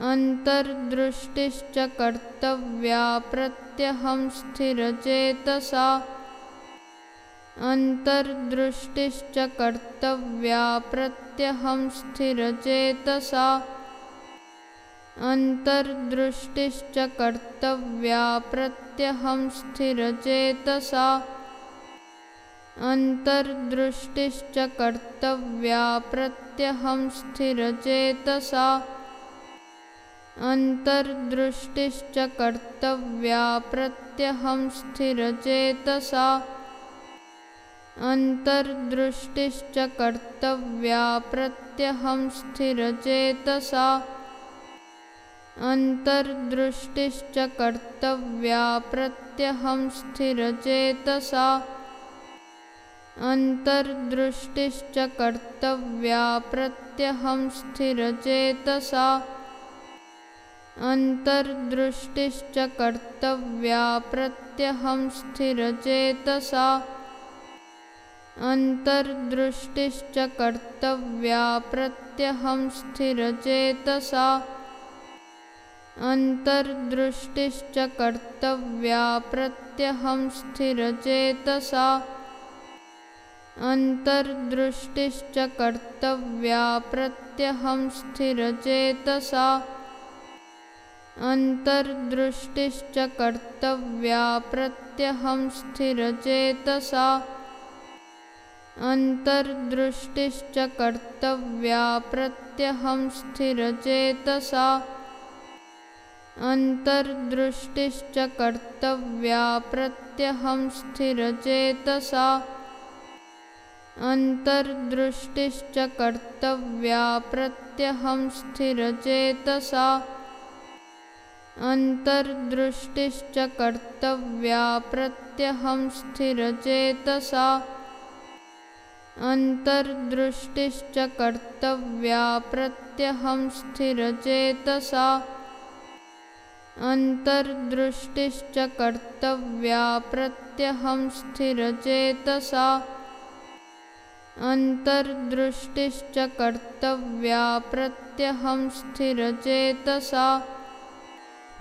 अन्तर्दृष्टिश्च कर्तव्या प्रत्यहं स्थिरचेतसा। अन्तर्दृष्टिश्च कर्तव्या प्रत्यहं स्थिरचेतसा। अन्तर्दृष्टिश्च कर्तव्या प्रत्यहं स्थिरचेतसा। अन्तर्दृष्टिश्च कर्तव्या प्रत्यहं स्थिरचेतसा अन्तर्दृष्टिश्च कर्तव्या प्रत्यहं स्थिरचेतसा। अन्तर्दृष्टिश्च कर्तव्या प्रत्यहं स्थिरचेतसा। अन्तर्दृष्टिश्च कर्तव्या प्रत्यहं स्थिरचेतसा। अन्तर्दृष्टिश्च कर्तव्या प्रत्यहं स्थिरचेतसा अन्तर्दृष्टिश्च कर्तव्या प्रत्यहं स्थिरचेतसा। अन्तर्दृष्टिश्च कर्तव्या प्रत्यहं स्थिरचेतसा। अन्तर्दृष्टिश्च कर्तव्या प्रत्यहं स्थिरचेतसा। अन्तर्दृष्टिश्च कर्तव्या प्रत्यहं स्थिरचेतसा अन्तर्दृष्टिश्च कर्तव्या प्रत्यहं स्थिरचेतसा। अन्तर्दृष्टिश्च कर्तव्या प्रत्यहं स्थिरचेतसा। अन्तर्दृष्टिश्च कर्तव्या प्रत्यहं स्थिरचेतसा। अन्तर्दृष्टिश्च कर्तव्या प्रत्यहं स्थिरचेतसा अन्तर्दृष्टिश्च कर्तव्या प्रत्यहं स्थिरचेतसा। अन्तर्दृष्टिश्च कर्तव्या प्रत्यहं स्थिरचेतसा। अन्तर्दृष्टिश्च कर्तव्या प्रत्यहं स्थिरचेतसा। अन्तर्दृष्टिश्च कर्तव्या प्रत्यहं स्थिरचेतसा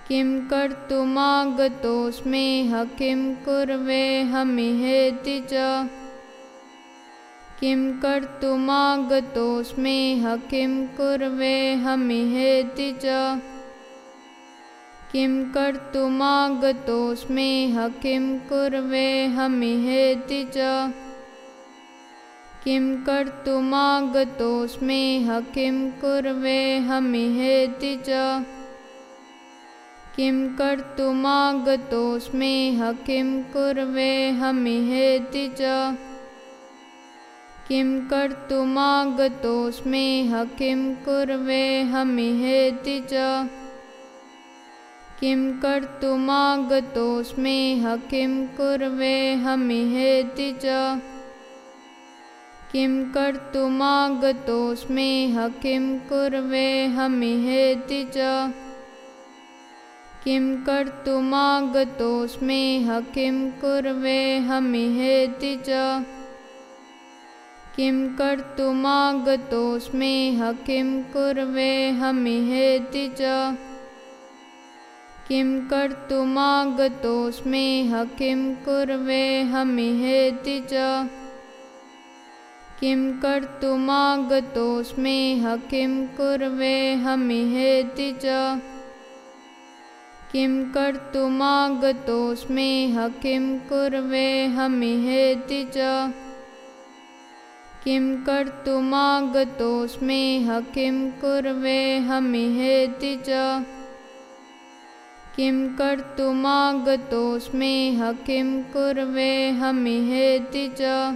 किं कर्तुमागतोऽस्मेह किं कुर्वेऽहमिहेति च। किं कर्तुमागतोऽस्मेह किं कुर्वेऽहमिहेति च। किं कर्तुमागतोऽस्मेह किं कुर्वेऽहमिहेति च। किं कर्तुमागतोऽस्मेह किं कुर्वेऽहमिहेति च किं कर्तुमागतोऽस्मेह किं कुर्वेऽहमिहेति च। किं कर्तुमागतोऽस्मेह किं कुर्वेऽहमिहेति च। किं कर्तुमागतोऽस्मेह किं कुर्वेऽहमिहेति च। किं कर्तुमागतोऽस्मेह किं कुर्वेऽहमिहेति च किं कर्तुमागतोऽस्मेह किं कुर्वेऽहमिहेति च। किं कर्तुमागतोऽस्मेह किं कुर्वेऽहमिहेति च। किं कर्तुमागतोऽस्मेह किं कुर्वेऽहमिहेति च। किं कर्तुमागतोऽस्मेह किं कुर्वेऽहमिहेति च किं कर्तुमागतोऽस्मेह किं कुर्वेऽहमिहेति च। किं कर्तुमागतोऽस्मेह किं कुर्वेऽहमिहेति च। किं कर्तुमागतोऽस्मेह किं कुर्वेऽहमिहेति च।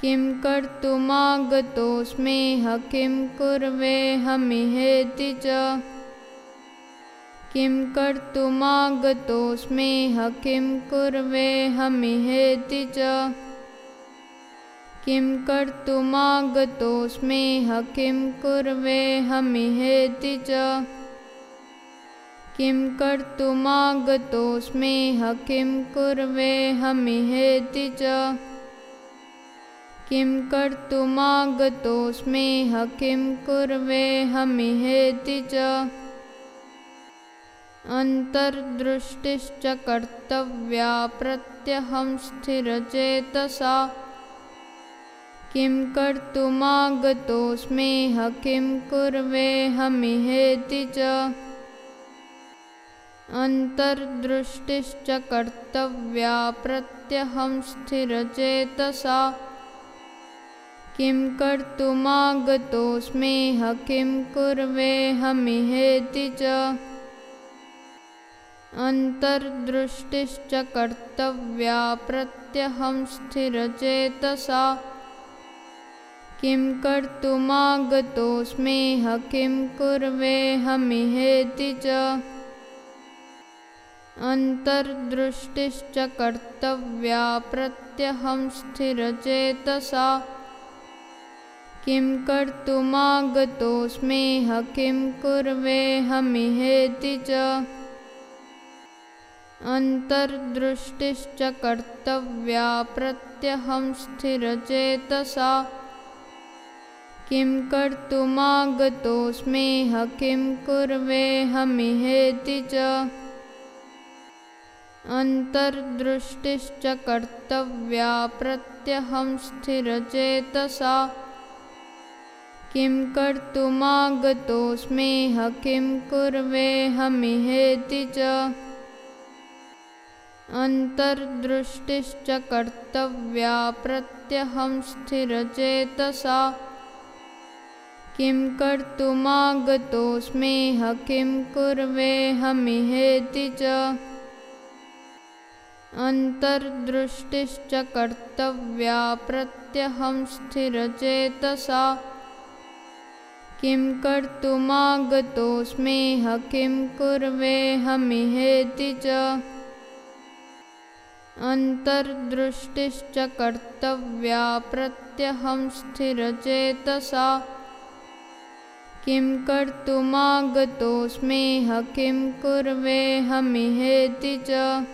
किं कर्तुमागतोऽस्मेह किं कुर्वेऽहमिहेति च किं कर्तुमागतोऽस्मेह किं कुर्वेऽहमिहेति च। किं कर्तुमागतोऽस्मेह किं कुर्वेऽहमिहेति च। किं कर्तुमागतोऽस्मेह किं कुर्वेऽहमिहेति च। किं कर्तुमागतोऽस्मेह किं कुर्वेऽहमिहेति च अन्तर्दृष्टिश्च कर्तव्या प्रत्यहं स्थिरचेतसा। किं कर्तुमागतोऽस्मेह किं कुर्वेऽहमिहेति च। अन्तर्दृष्टिश्च कर्तव्या प्रत्यहं स्थिरचेतसा। किं कर्तुमागतोऽस्मेह किं कुर्वेऽहमिहेति च अन्तर्दृष्टिश्च कर्तव्या प्रत्यहं स्थिरचेतसा। किं कर्तुमागतोऽस्मेह किं कुर्वेऽहमिहेति च। अन्तर्दृष्टिश्च कर्तव्या प्रत्यहं स्थिरचेतसा। किं कर्तुमागतोऽस्मेह किं कुर्वेऽहमिहेति च अन्तर्दृष्टिश्च कर्तव्या प्रत्यहं स्थिरचेतसा। किं कर्तुमागतोऽस्मेह किं कुर्वेऽहमिहेति च। अन्तर्दृष्टिश्च कर्तव्या प्रत्यहं स्थिरचेतसा। किं कर्तुमागतोऽस्मेह किं कुर्वेऽहमिहेति च अन्तर्दृष्टिश्च कर्तव्या प्रत्यहं स्थिरचेतसा। किं कर्तुमागतोऽस्मेह किं कुर्वेऽहमिहेति च। अन्तर्दृष्टिश्च कर्तव्या प्रत्यहं स्थिरचेतसा। किं कर्तुमागतोऽस्मेह किं कुर्वेऽहमिहेति च अन्तर्दृष्टिश्च कर्तव्या प्रत्यहं स्थिरचेतसा। किं कर्तुमागतोऽस्मेह किं कुर्वेऽहमिहेति च।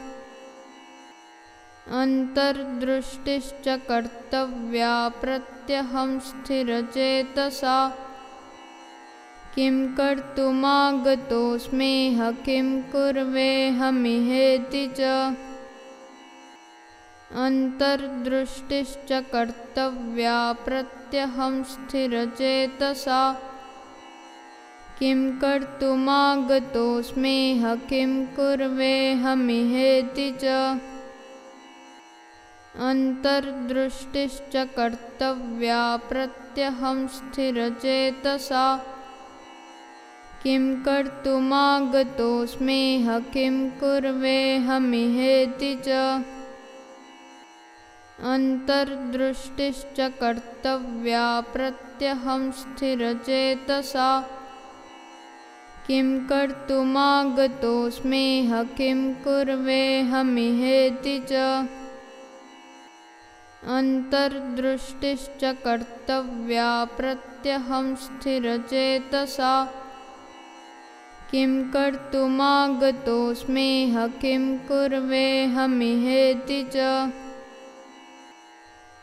अन्तर्दृष्टिश्च कर्तव्या प्रत्यहं स्थिरचेतसा। किं कर्तुमागतोऽस्मेह किं कुर्वेऽहमिहेति च अन्तर्दृष्टिश्च कर्तव्या प्रत्यहं स्थिरचेतसा। किं कर्तुमागतोऽस्मेह किं कुर्वेऽहमिहेति च। अन्तर्दृष्टिश्च कर्तव्या प्रत्यहं स्थिरचेतसा। किं कर्तुमागतोऽस्मेह किं कुर्वेऽहमिहेति च अन्तर्दृष्टिश्च कर्तव्या प्रत्यहं स्थिरचेतसा। किं कर्तुमागतोऽस्मेह किं कुर्वेऽहमिहेति च। अन्तर्दृष्टिश्च कर्तव्या प्रत्यहं स्थिरचेतसा। किं कर्तुमागतोऽस्मेह किं कुर्वेऽहमिहेति च